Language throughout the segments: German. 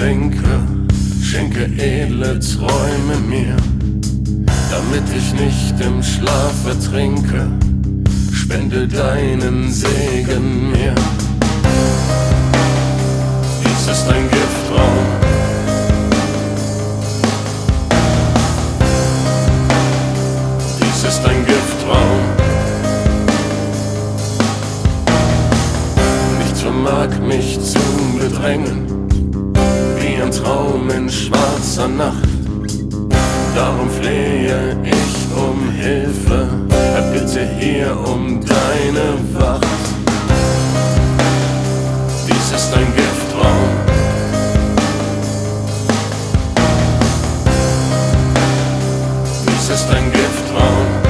sinke, schenke edle Träume mir, damit ich nicht im Schlaf ertrinke, spende deinen Segen mir. Dies ist ein Giftraum. Dies ist ein Giftraum. Nichts vermag mich zu bedrängen ein Traum in schwarzer Nacht. Darum flehe ich um Hilfe, erbitte hier um deine Wacht. Dies ist ein Giftraum. Dies ist ein Giftraum.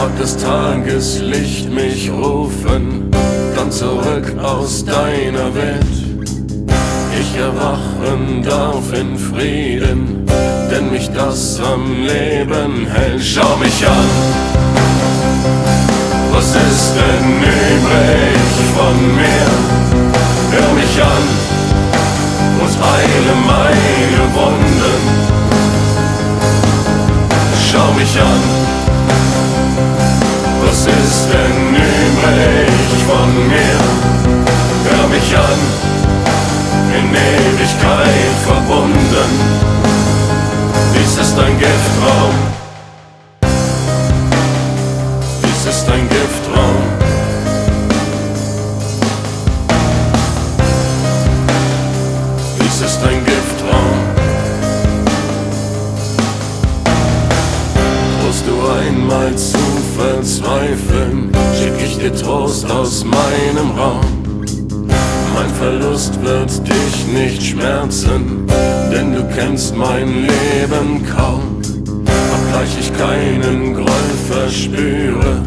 Mag das Tageslicht mich rufen, dann zurück aus deiner Welt. Ich erwachen darf in Frieden, denn mich das am Leben hält. Schau mich an, was ist denn übrig von mir? Hör mich an und heile meine Wunden. Schau mich an. Ein Giftraum. Dies ist ein Giftraum. Dies ist ein Giftraum. Trost du einmal zu verzweifeln, schick ich dir Trost aus meinem Raum. Mein Verlust wird dich nicht schmerzen, denn du kennst mein Leben kaum. Obgleich ich keinen Groll verspüre,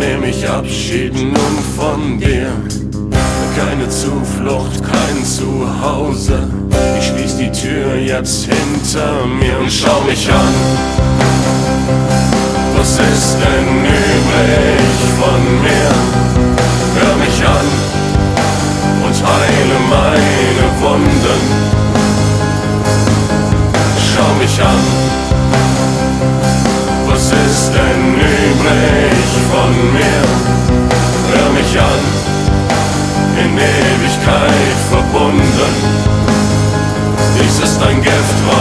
nehm ich Abschied nun von dir. Keine Zuflucht, kein Zuhause. Ich schließ die Tür jetzt hinter mir und schau mich an. Was ist denn übrig von mir? Hör mich an, in Ewigkeit verbunden. Dies ist ein Gift, was